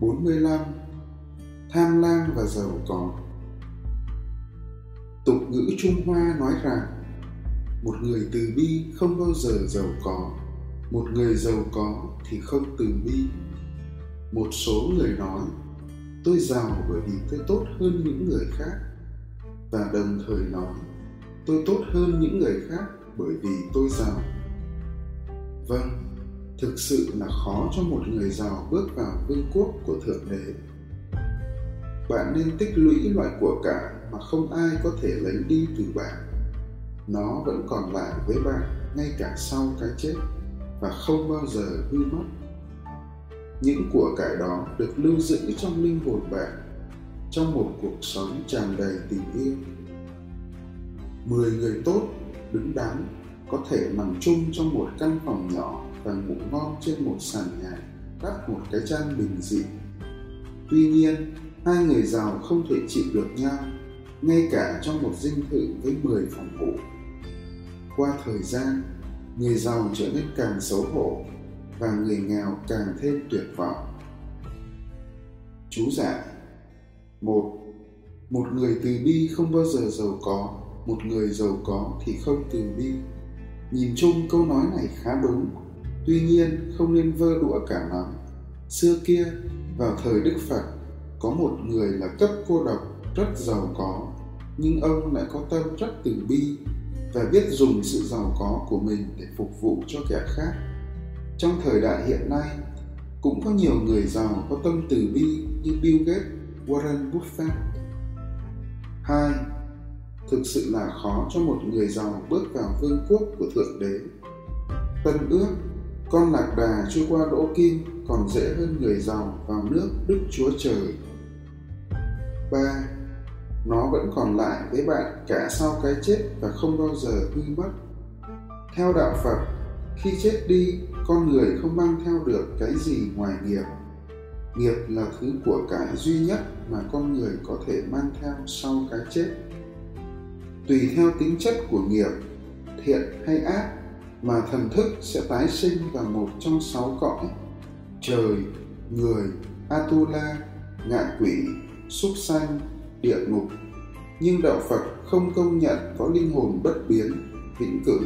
45 Tham lam và giàu có. Tục ngữ Trung Hoa nói rằng Một người từ bi không bao giờ giàu có Một người giàu có thì không từ bi. Một số người nói Tôi giàu bởi vì tôi tốt hơn những người khác. Và đồng thời nói Tôi tốt hơn những người khác bởi vì tôi giàu. Vâng, thực sự là khó cho một người giàu bước vào vương quốc của thượng đế. Bạn nên tích lũy loại của cải mà không ai có thể lấy đi từ bạn. Nó vẫn còn lại với bạn ngay cả sau cái chết và không bao giờ hư mất. Những của cải đó được lưu giữ trong linh hồn bạn, trong một cuộc sống tràn đầy tình yêu. Mười người tốt đứng đắn có thể nằm chung trong một căn phòng nhỏ và ngủ ngon trên một sàn nhà đắp một cái chăn bình dị. Tuy nhiên, hai người giàu không thể chịu được nhau, ngay cả trong một dinh thự với 10 phòng ngủ. Qua thời gian, người giàu trở nên càng xấu hổ và người nghèo càng thêm tuyệt vọng. Chú giải một một người từ bi không bao giờ giàu có, một người giàu có thì không từ bi nhìn chung câu nói này khá đúng tuy nhiên không nên vơ đũa cả lắm xưa kia vào thời đức phật có một người là cấp cô độc rất giàu có nhưng ông lại có tâm rất từ bi và biết dùng sự giàu có của mình để phục vụ cho kẻ khác trong thời đại hiện nay cũng có nhiều người giàu có tâm từ bi như Bill Gates, Warren Buffett. 2. Thực sự là khó cho một người giàu bước vào vương quốc của Thượng Đế. Tân ước, con lạc đà trôi qua lỗ kim còn dễ hơn người giàu vào nước Đức Chúa Trời 3. Nó vẫn còn lại với bạn cả sau cái chết và không bao giờ hư mất. Theo đạo Phật, khi chết đi, con người không mang theo được cái gì ngoài nghiệp. Nghiệp là thứ của cải duy nhất mà con người có thể mang theo sau cái chết. Tùy theo tính chất của nghiệp, thiện hay ác, mà thần thức sẽ tái sinh vào một trong sáu cõi trời, người, Atula, ngạ quỷ súc sanh, địa ngục. Nhưng đạo Phật không công nhận có linh hồn bất biến, vĩnh cửu